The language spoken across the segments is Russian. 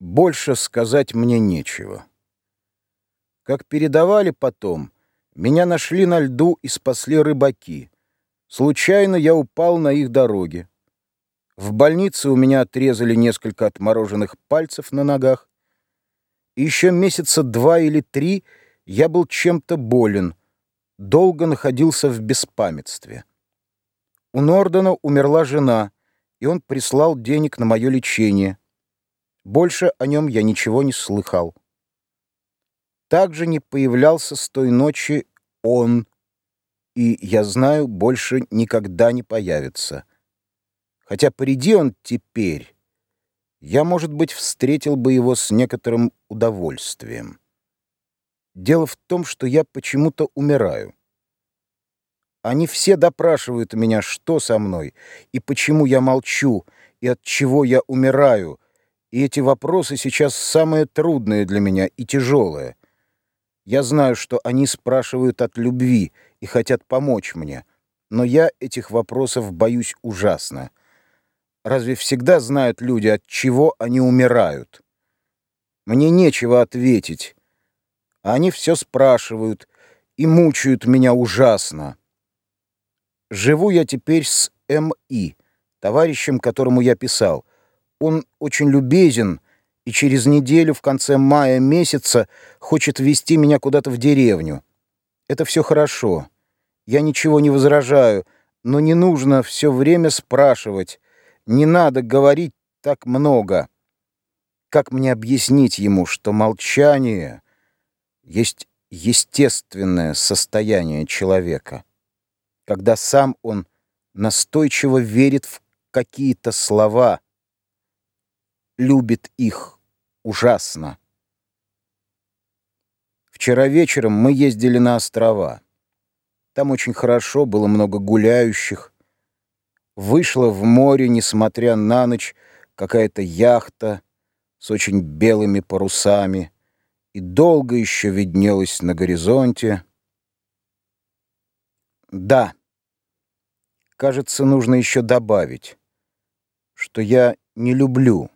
Больше сказать мне нечего. Как передавали потом, меня нашли на льду и спасли рыбаки. Случайно я упал на их дороге. В больнице у меня отрезали несколько отмороженных пальцев на ногах. И еще месяца два или три я был чем-то болен, долго находился в беспамятстве. У Нордена умерла жена, и он прислал денег на мое лечение. Больше о нем я ничего не слыхал. Также не появлялся с той ночи он, и, я знаю, больше никогда не появится. Хотя приди он теперь, я, может быть, встретил бы его с некоторым удовольствием. Дело в том, что я почему-то умираю. Они все допрашивают меня, что со мной, и почему я молчу, и от чего я умираю, и эти вопросы сейчас самые трудные для меня и тяжелые. Я знаю, что они спрашивают от любви и хотят помочь мне, но я этих вопросов боюсь ужасно. Разве всегда знают люди, от чего они умирают? Мне нечего ответить. А они все спрашивают и мучают меня ужасно. Живу я теперь с М.И., товарищем, которому я писал. Он очень любезен и через неделю в конце мая месяца хочет вести меня куда-то в деревню. Это все хорошо. Я ничего не возражаю, но не нужно все время спрашивать. Не надо говорить так много. Как мне объяснить ему, что молчание есть естественное состояние человека, когда сам он настойчиво верит в какие-то слова, любит их ужасно. Вчера вечером мы ездили на острова. Там очень хорошо, было много гуляющих. Вышла в море, несмотря на ночь, какая-то яхта с очень белыми парусами и долго еще виднелась на горизонте. Да, кажется, нужно еще добавить, что я не люблю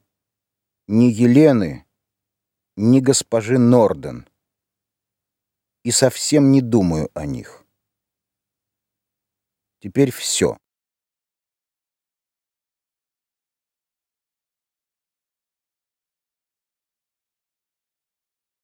ни Елены, ни госпожи Норден. И совсем не думаю о них. Теперь все.